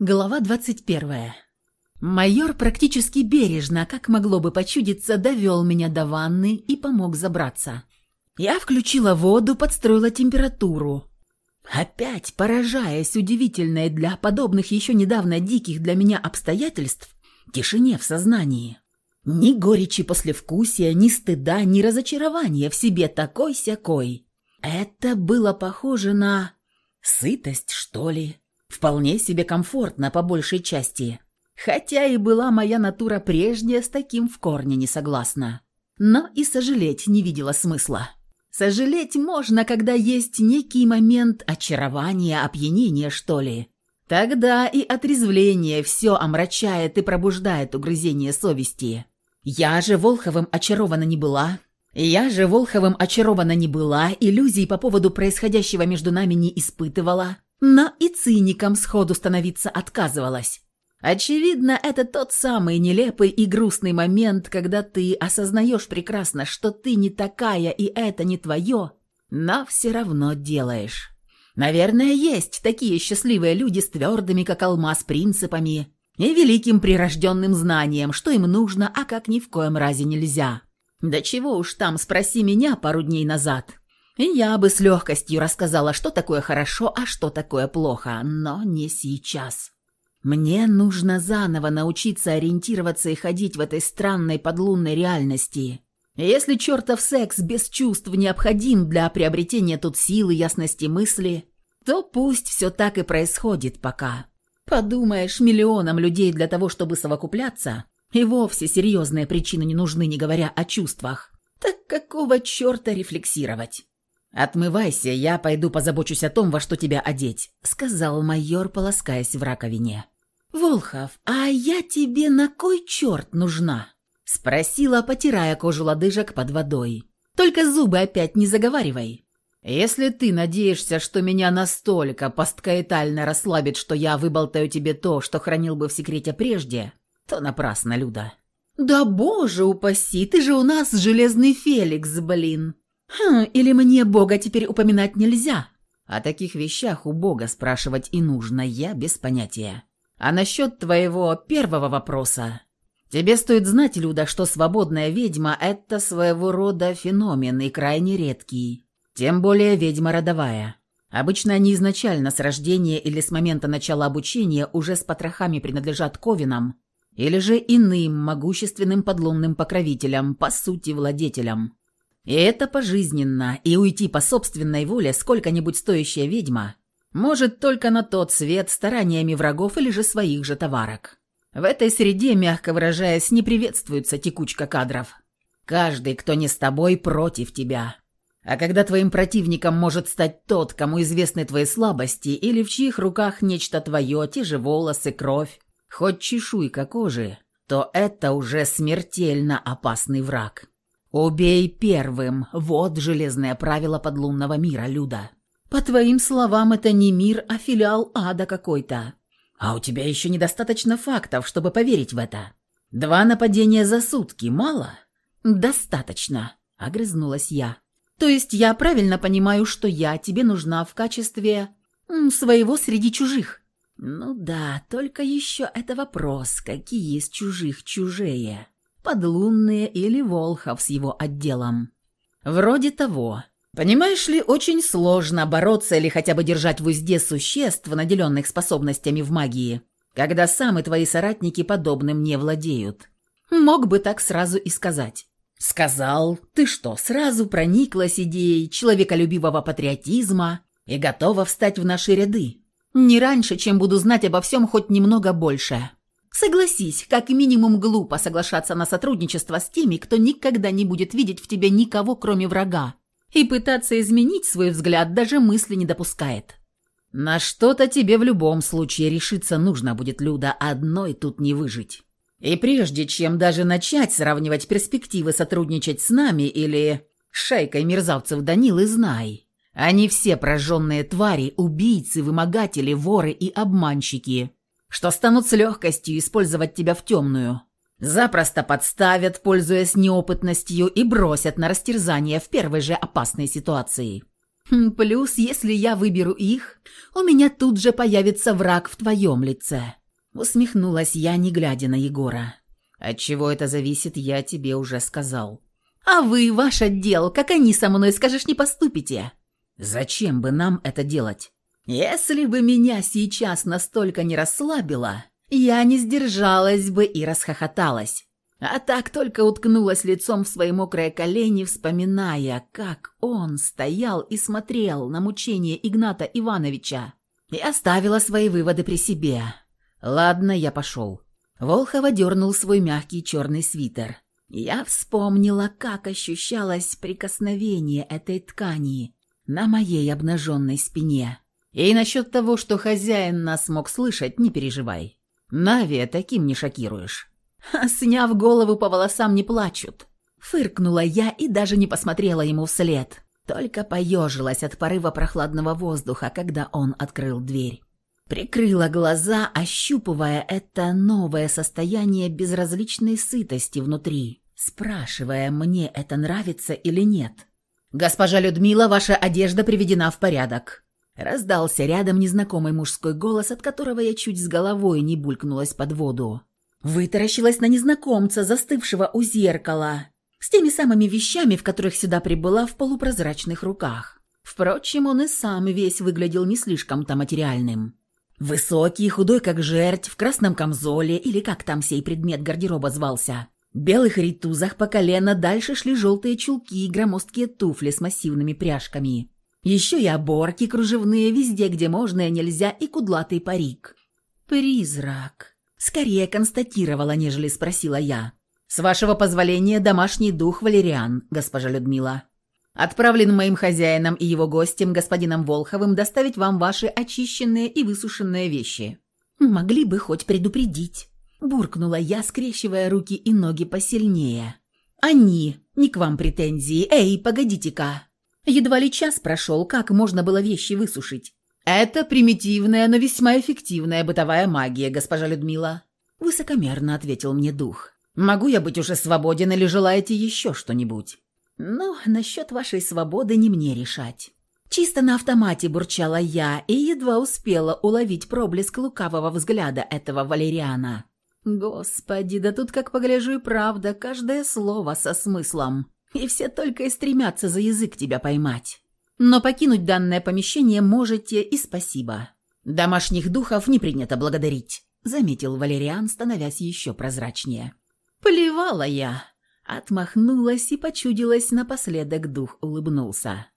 Глава 21. Майор практически бережно, как могло бы почудиться, довел меня до ванны и помог забраться. Я включила воду, подстроила температуру. Опять, поражаясь удивительной для подобных еще недавно диких для меня обстоятельств, тишине в сознании. Ни горечи послевкусия, ни стыда, ни разочарования в себе такой-сякой. Это было похоже на... сытость, что ли? Вполне себе комфортно по большей части. Хотя и была моя натура прежняя с таким в корне не согласна. Но и сожалеть не видела смысла. Сожалеть можно, когда есть некий момент очарования, опьянения, что ли. Тогда и отрезвление все омрачает и пробуждает угрызение совести. Я же Волховым очарована не была. Я же Волховым очарована не была, иллюзий по поводу происходящего между нами не испытывала но и циником сходу становиться отказывалась. Очевидно, это тот самый нелепый и грустный момент, когда ты осознаешь прекрасно, что ты не такая и это не твое, но все равно делаешь. Наверное, есть такие счастливые люди с твердыми, как алмаз, принципами и великим прирожденным знанием, что им нужно, а как ни в коем разе нельзя. Да чего уж там, спроси меня пару дней назад. И я бы с легкостью рассказала, что такое хорошо, а что такое плохо, но не сейчас. Мне нужно заново научиться ориентироваться и ходить в этой странной подлунной реальности. Если чертов секс без чувств необходим для приобретения тут силы, ясности мысли, то пусть все так и происходит пока. Подумаешь, миллионам людей для того, чтобы совокупляться, и вовсе серьезные причины не нужны, не говоря о чувствах. Так какого черта рефлексировать? «Отмывайся, я пойду позабочусь о том, во что тебя одеть», — сказал майор, полоскаясь в раковине. «Волхов, а я тебе на кой черт нужна?» — спросила, потирая кожу лодыжек под водой. «Только зубы опять не заговаривай». «Если ты надеешься, что меня настолько посткаэтально расслабит, что я выболтаю тебе то, что хранил бы в секрете прежде, то напрасно, Люда». «Да боже упаси, ты же у нас железный Феликс, блин!» «Хм, или мне Бога теперь упоминать нельзя?» «О таких вещах у Бога спрашивать и нужно, я без понятия. А насчет твоего первого вопроса...» «Тебе стоит знать, Люда, что свободная ведьма – это своего рода феномен и крайне редкий. Тем более ведьма родовая. Обычно они изначально с рождения или с момента начала обучения уже с потрохами принадлежат ковинам или же иным могущественным подлунным покровителям, по сути, владетелям. И это пожизненно, и уйти по собственной воле сколько-нибудь стоящая ведьма может только на тот свет стараниями врагов или же своих же товарок. В этой среде, мягко выражаясь, не приветствуется текучка кадров. Каждый, кто не с тобой, против тебя. А когда твоим противником может стать тот, кому известны твои слабости, или в чьих руках нечто твое, те же волосы, кровь, хоть чешуйка кожи, то это уже смертельно опасный враг. «Убей первым!» — вот железное правило подлунного мира, Люда. «По твоим словам, это не мир, а филиал ада какой-то. А у тебя еще недостаточно фактов, чтобы поверить в это. Два нападения за сутки мало?» «Достаточно», — огрызнулась я. «То есть я правильно понимаю, что я тебе нужна в качестве... своего среди чужих?» «Ну да, только еще это вопрос, какие из чужих чужие?» Подлунные или Волхов с его отделом. Вроде того. Понимаешь ли, очень сложно бороться или хотя бы держать в узде существ, наделенных способностями в магии, когда сам и твои соратники подобным не владеют. Мог бы так сразу и сказать. Сказал, ты что, сразу прониклась идеей человеколюбивого патриотизма и готова встать в наши ряды? Не раньше, чем буду знать обо всем хоть немного больше. Согласись, как минимум глупо соглашаться на сотрудничество с теми, кто никогда не будет видеть в тебе никого, кроме врага, и пытаться изменить свой взгляд даже мысли не допускает. На что-то тебе в любом случае решиться нужно будет, Люда, одной тут не выжить. И прежде чем даже начать сравнивать перспективы сотрудничать с нами или шайкой мерзавцев Данилы, знай, они все прожженные твари, убийцы, вымогатели, воры и обманщики – что станут с легкостью использовать тебя в темную. Запросто подставят, пользуясь неопытностью, и бросят на растерзание в первой же опасной ситуации. Хм, плюс, если я выберу их, у меня тут же появится враг в твоем лице. Усмехнулась я, не глядя на Егора. От чего это зависит, я тебе уже сказал. А вы, ваш отдел, как они со мной, скажешь, не поступите? Зачем бы нам это делать? Если бы меня сейчас настолько не расслабило, я не сдержалась бы и расхохоталась. А так только уткнулась лицом в свои мокрые колени, вспоминая, как он стоял и смотрел на мучение Игната Ивановича. И оставила свои выводы при себе. «Ладно, я пошел». Волхова дернул свой мягкий черный свитер. Я вспомнила, как ощущалось прикосновение этой ткани на моей обнаженной спине. И насчет того, что хозяин нас мог слышать, не переживай. Нави таким не шокируешь. А сняв голову по волосам не плачут. Фыркнула я и даже не посмотрела ему вслед. Только поежилась от порыва прохладного воздуха, когда он открыл дверь. Прикрыла глаза, ощупывая это новое состояние безразличной сытости внутри, спрашивая, мне это нравится или нет. «Госпожа Людмила, ваша одежда приведена в порядок». Раздался рядом незнакомый мужской голос, от которого я чуть с головой не булькнулась под воду. Вытаращилась на незнакомца, застывшего у зеркала, с теми самыми вещами, в которых сюда прибыла в полупрозрачных руках. Впрочем, он и сам весь выглядел не слишком-то материальным. Высокий, худой как жерть, в красном камзоле, или как там сей предмет гардероба звался. В белых ритузах по колено дальше шли желтые чулки и громоздкие туфли с массивными пряжками. Еще и оборки кружевные везде, где можно и нельзя, и кудлатый парик. «Призрак», — скорее констатировала, нежели спросила я. «С вашего позволения, домашний дух Валериан, госпожа Людмила» отправлен моим хозяином и его гостем, господином Волховым, доставить вам ваши очищенные и высушенные вещи». «Могли бы хоть предупредить», – буркнула я, скрещивая руки и ноги посильнее. «Они, не к вам претензии. Эй, погодите-ка». Едва ли час прошел, как можно было вещи высушить. «Это примитивная, но весьма эффективная бытовая магия, госпожа Людмила», – высокомерно ответил мне дух. «Могу я быть уже свободен или желаете еще что-нибудь?» «Ну, насчет вашей свободы не мне решать». Чисто на автомате бурчала я и едва успела уловить проблеск лукавого взгляда этого валериана. «Господи, да тут, как погляжу, и правда, каждое слово со смыслом. И все только и стремятся за язык тебя поймать. Но покинуть данное помещение можете и спасибо. Домашних духов не принято благодарить», — заметил Валериан, становясь еще прозрачнее. «Плевала я. Отмахнулась и почудилась напоследок дух улыбнулся.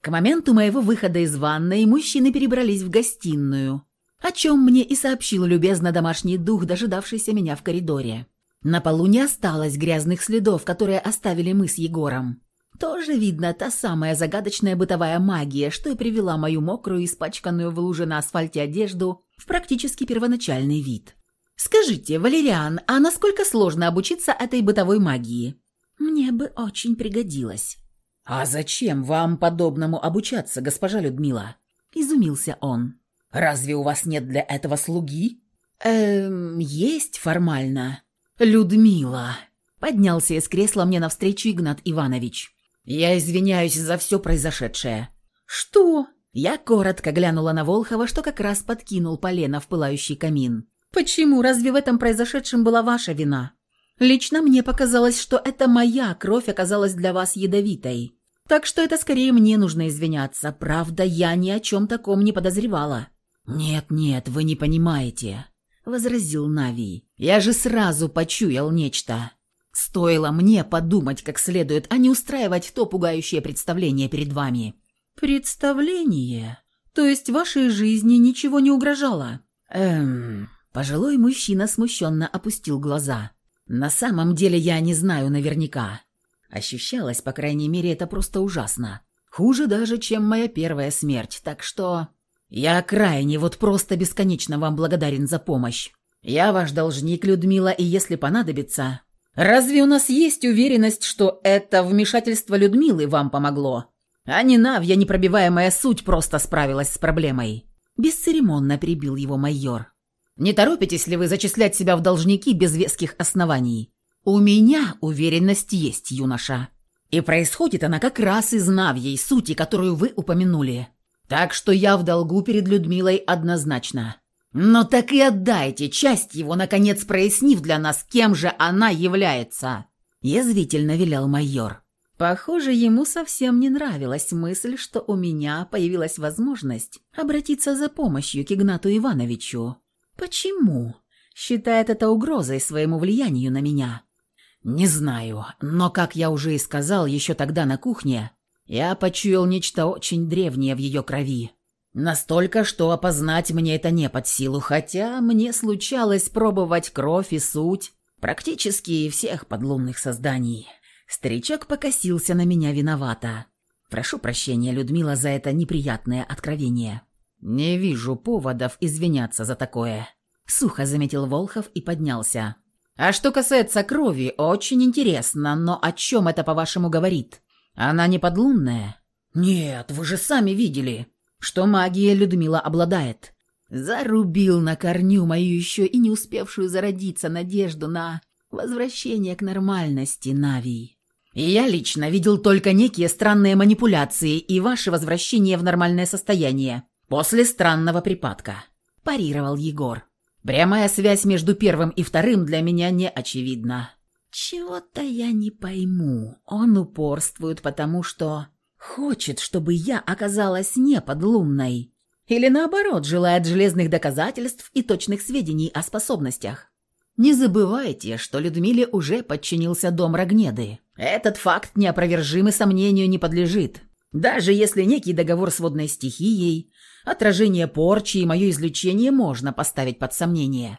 К моменту моего выхода из ванной мужчины перебрались в гостиную, о чем мне и сообщил любезно домашний дух, дожидавшийся меня в коридоре. На полу не осталось грязных следов, которые оставили мы с Егором. Тоже видно та самая загадочная бытовая магия, что и привела мою мокрую, испачканную в луже на асфальте одежду в практически первоначальный вид. «Скажите, Валериан, а насколько сложно обучиться этой бытовой магии?» «Мне бы очень пригодилось». «А зачем вам подобному обучаться, госпожа Людмила?» – изумился он. «Разве у вас нет для этого слуги?» «Эм, есть формально». «Людмила!» – поднялся из кресла мне навстречу Игнат Иванович. «Я извиняюсь за все произошедшее». «Что?» Я коротко глянула на Волхова, что как раз подкинул полено в пылающий камин. Почему? Разве в этом произошедшем была ваша вина? Лично мне показалось, что это моя кровь оказалась для вас ядовитой. Так что это скорее мне нужно извиняться. Правда, я ни о чем таком не подозревала». «Нет-нет, вы не понимаете», — возразил Нави. «Я же сразу почуял нечто. Стоило мне подумать как следует, а не устраивать то пугающее представление перед вами». «Представление? То есть вашей жизни ничего не угрожало?» «Эм...» Пожилой мужчина смущенно опустил глаза. «На самом деле я не знаю наверняка. Ощущалось, по крайней мере, это просто ужасно. Хуже даже, чем моя первая смерть, так что... Я крайне, вот просто бесконечно вам благодарен за помощь. Я ваш должник, Людмила, и если понадобится... Разве у нас есть уверенность, что это вмешательство Людмилы вам помогло? А не Навья непробиваемая суть просто справилась с проблемой?» Бесцеремонно перебил его майор. Не торопитесь ли вы зачислять себя в должники без веских оснований? У меня уверенность есть, юноша. И происходит она как раз из Навьей сути, которую вы упомянули. Так что я в долгу перед Людмилой однозначно. Но так и отдайте часть его, наконец прояснив для нас, кем же она является. Язвительно велел майор. Похоже, ему совсем не нравилась мысль, что у меня появилась возможность обратиться за помощью к Игнату Ивановичу. Почему? Считает это угрозой своему влиянию на меня. Не знаю, но, как я уже и сказал еще тогда на кухне, я почуял нечто очень древнее в ее крови. Настолько, что опознать мне это не под силу, хотя мне случалось пробовать кровь и суть практически всех подлунных созданий. Старичок покосился на меня виновато. Прошу прощения, Людмила, за это неприятное откровение. Не вижу поводов извиняться за такое. Сухо заметил Волхов и поднялся. А что касается крови, очень интересно, но о чем это, по-вашему, говорит? Она не подлунная? Нет, вы же сами видели, что магия Людмила обладает. Зарубил на корню мою еще и не успевшую зародиться надежду на возвращение к нормальности, Навий. И я лично видел только некие странные манипуляции и ваше возвращение в нормальное состояние после странного припадка», – парировал Егор. «Прямая связь между первым и вторым для меня не очевидна». «Чего-то я не пойму. Он упорствует, потому что хочет, чтобы я оказалась не подлунной. Или наоборот, желает железных доказательств и точных сведений о способностях. Не забывайте, что Людмиле уже подчинился дом Рогнеды. Этот факт неопровержимый сомнению не подлежит. Даже если некий договор с водной стихией, отражение порчи и мое излечение можно поставить под сомнение.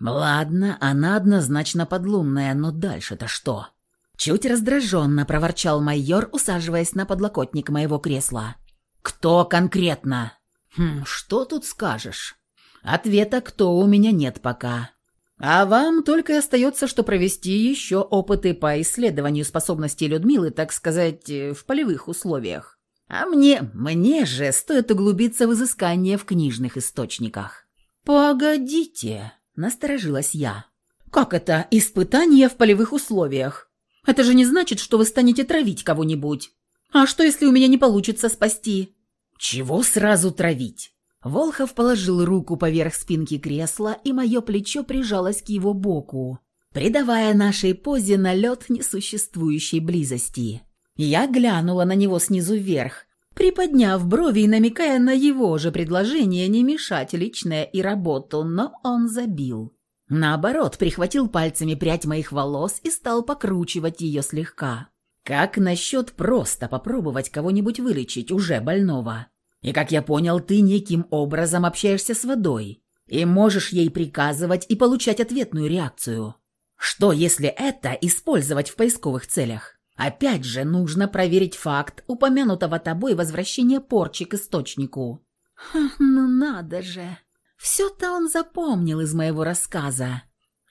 Ладно, она однозначно подлунная, но дальше-то что? Чуть раздраженно проворчал майор, усаживаясь на подлокотник моего кресла. «Кто конкретно?» «Хм, что тут скажешь?» «Ответа «кто» у меня нет пока. А вам только и остается, что провести еще опыты по исследованию способностей Людмилы, так сказать, в полевых условиях. А мне, мне же стоит углубиться в изыскание в книжных источниках. «Погодите», — насторожилась я. «Как это испытание в полевых условиях? Это же не значит, что вы станете травить кого-нибудь. А что, если у меня не получится спасти?» «Чего сразу травить? Волхов положил руку поверх спинки кресла, и мое плечо прижалось к его боку, придавая нашей позе налет несуществующей близости. Я глянула на него снизу вверх, приподняв брови и намекая на его же предложение не мешать личное и работу, но он забил. Наоборот, прихватил пальцами прядь моих волос и стал покручивать ее слегка. Как насчет просто попробовать кого-нибудь вылечить уже больного? И, как я понял, ты неким образом общаешься с водой и можешь ей приказывать и получать ответную реакцию. Что, если это использовать в поисковых целях? Опять же, нужно проверить факт упомянутого тобой возвращения порчи к источнику. Ха, ну надо же. Все-то он запомнил из моего рассказа.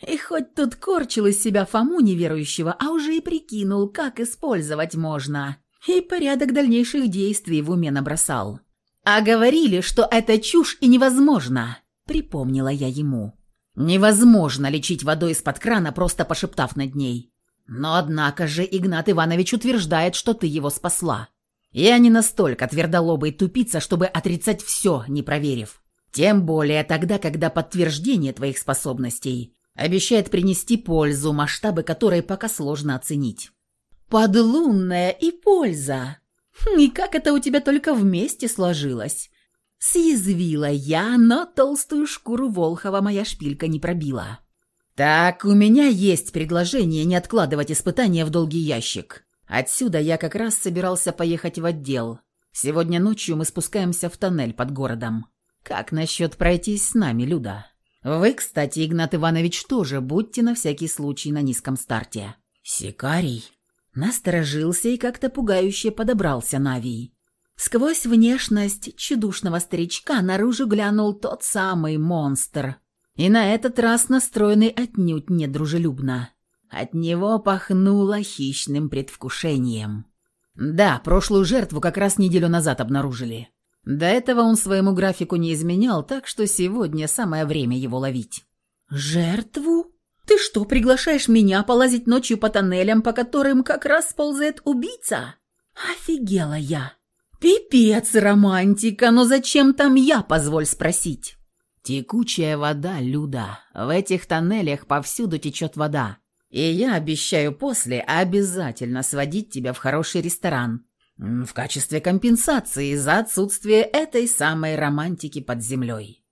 И хоть тут корчил из себя Фому неверующего, а уже и прикинул, как использовать можно. И порядок дальнейших действий в уме набросал. «А говорили, что это чушь и невозможно», — припомнила я ему. «Невозможно лечить водой из-под крана, просто пошептав над ней. Но однако же Игнат Иванович утверждает, что ты его спасла. Я не настолько твердолобый тупица, чтобы отрицать все, не проверив. Тем более тогда, когда подтверждение твоих способностей обещает принести пользу, масштабы которой пока сложно оценить». «Подлунная и польза», «И как это у тебя только вместе сложилось?» Съязвила я, но толстую шкуру Волхова моя шпилька не пробила. «Так, у меня есть предложение не откладывать испытания в долгий ящик. Отсюда я как раз собирался поехать в отдел. Сегодня ночью мы спускаемся в тоннель под городом. Как насчет пройтись с нами, Люда? Вы, кстати, Игнат Иванович, тоже будьте на всякий случай на низком старте». «Сикарий?» Насторожился и как-то пугающе подобрался Навий. Сквозь внешность чудушного старичка наружу глянул тот самый монстр. И на этот раз настроенный отнюдь недружелюбно. От него пахнуло хищным предвкушением. Да, прошлую жертву как раз неделю назад обнаружили. До этого он своему графику не изменял, так что сегодня самое время его ловить. «Жертву?» Ты что, приглашаешь меня полазить ночью по тоннелям, по которым как раз ползает убийца? Офигела я. Пипец, романтика, но зачем там я, позволь спросить? Текучая вода, Люда. В этих тоннелях повсюду течет вода. И я обещаю после обязательно сводить тебя в хороший ресторан. В качестве компенсации за отсутствие этой самой романтики под землей.